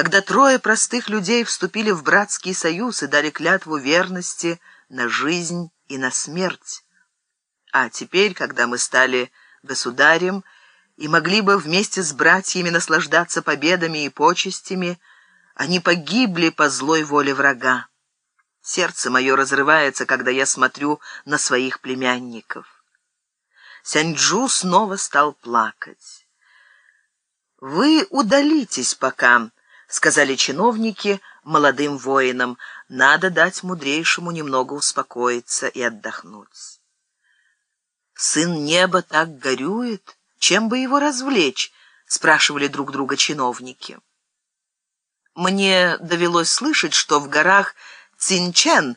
когда трое простых людей вступили в братский союз и дали клятву верности на жизнь и на смерть. А теперь, когда мы стали государем и могли бы вместе с братьями наслаждаться победами и почестями, они погибли по злой воле врага. Сердце мое разрывается, когда я смотрю на своих племянников. Сяньчжу снова стал плакать. «Вы удалитесь пока», — сказали чиновники молодым воинам. «Надо дать мудрейшему немного успокоиться и отдохнуть». «Сын неба так горюет, чем бы его развлечь?» — спрашивали друг друга чиновники. Мне довелось слышать, что в горах Цинчен,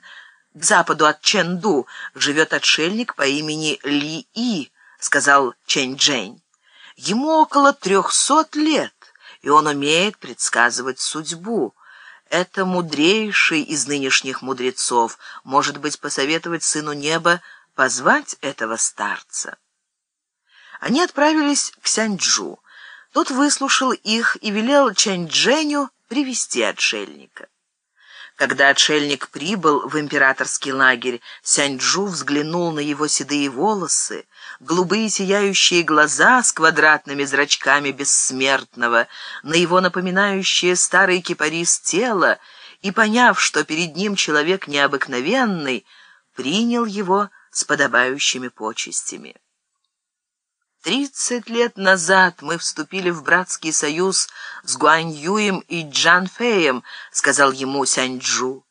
к западу от Чэнду, живет отшельник по имени Ли И, сказал Чэнь Джэнь. Ему около трехсот лет, и он умеет предсказывать судьбу. Это мудрейший из нынешних мудрецов, может быть, посоветовать сыну неба позвать этого старца. Они отправились к Сяньчжу. Тот выслушал их и велел Чэнь-Джэню привести отшельника. Когда отшельник прибыл в императорский лагерь, Сяньчжу взглянул на его седые волосы, голубые сияющие глаза с квадратными зрачками бессмертного, на его напоминающее старый кипарис тело, и, поняв, что перед ним человек необыкновенный, принял его с подобающими почестями. Тридцать лет назад мы вступили в братский союз с Гуаньюем и Джанфеем, сказал ему Сяньчжу.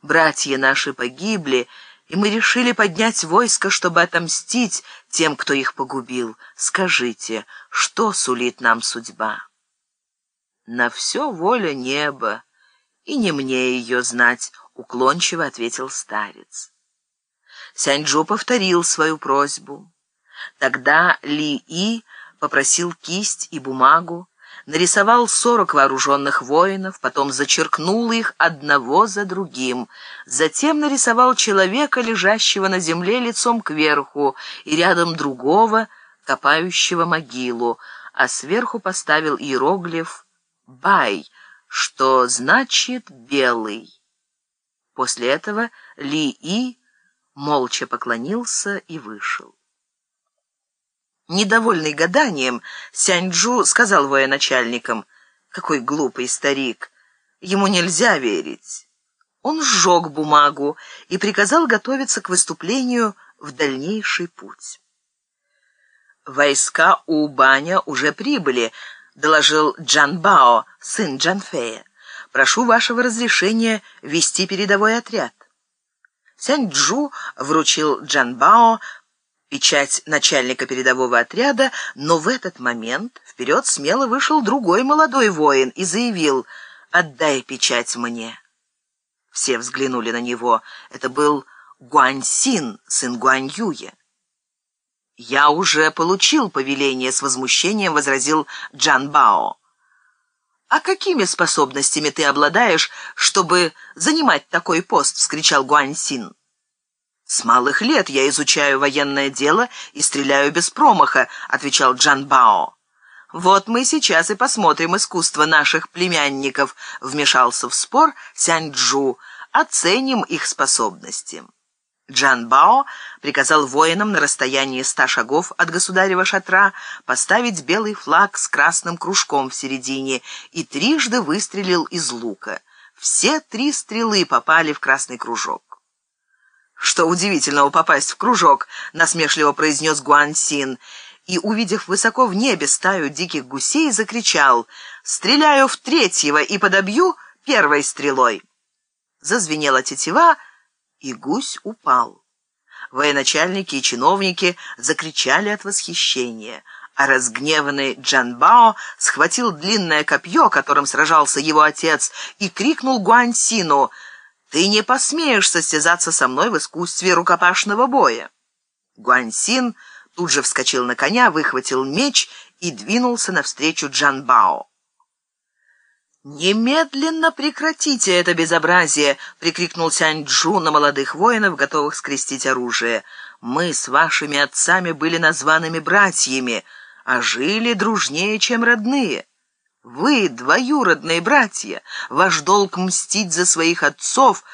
Братья наши погибли, и мы решили поднять войско, чтобы отомстить тем, кто их погубил. Скажите, что сулит нам судьба? На все воля неба, и не мне ее знать, уклончиво ответил старец. Сяньчжу повторил свою просьбу. Тогда Ли И попросил кисть и бумагу, нарисовал сорок вооруженных воинов, потом зачеркнул их одного за другим, затем нарисовал человека, лежащего на земле лицом кверху, и рядом другого, копающего могилу, а сверху поставил иероглиф «Бай», что значит «белый». После этого Ли И молча поклонился и вышел. Недовольный гаданием, Сяньчжу сказал военачальникам, «Какой глупый старик! Ему нельзя верить!» Он сжег бумагу и приказал готовиться к выступлению в дальнейший путь. «Войска у Баня уже прибыли», — доложил Джанбао, сын Джанфея. «Прошу вашего разрешения вести передовой отряд». Сяньчжу вручил Джанбао печать начальника передового отряда, но в этот момент вперед смело вышел другой молодой воин и заявил «Отдай печать мне». Все взглянули на него. Это был Гуаньсин, сын Гуаньюя. «Я уже получил повеление», — с возмущением возразил Джан Бао. «А какими способностями ты обладаешь, чтобы занимать такой пост?» — вскричал Гуаньсин. «С малых лет я изучаю военное дело и стреляю без промаха», — отвечал Джан Бао. «Вот мы сейчас и посмотрим искусство наших племянников», — вмешался в спор Сянь Джу. «Оценим их способности». Джан Бао приказал воинам на расстоянии ста шагов от государева шатра поставить белый флаг с красным кружком в середине и трижды выстрелил из лука. Все три стрелы попали в красный кружок. «Что удивительного попасть в кружок», — насмешливо произнес Гуан Син, и, увидев высоко в небе стаю диких гусей, закричал «Стреляю в третьего и подобью первой стрелой». Зазвенела тетива, и гусь упал. Военачальники и чиновники закричали от восхищения, а разгневанный Джанбао схватил длинное копье, которым сражался его отец, и крикнул Гуансину — ты не посмеешь состязаться со мной в искусстве рукопашного боя. Гуаньсин тут же вскочил на коня, выхватил меч и двинулся навстречу Джанбао. «Немедленно прекратите это безобразие!» — прикрикнул Сянь-Джу на молодых воинов, готовых скрестить оружие. «Мы с вашими отцами были названными братьями, а жили дружнее, чем родные. Вы, двоюродные братья, ваш долг мстить за своих отцов,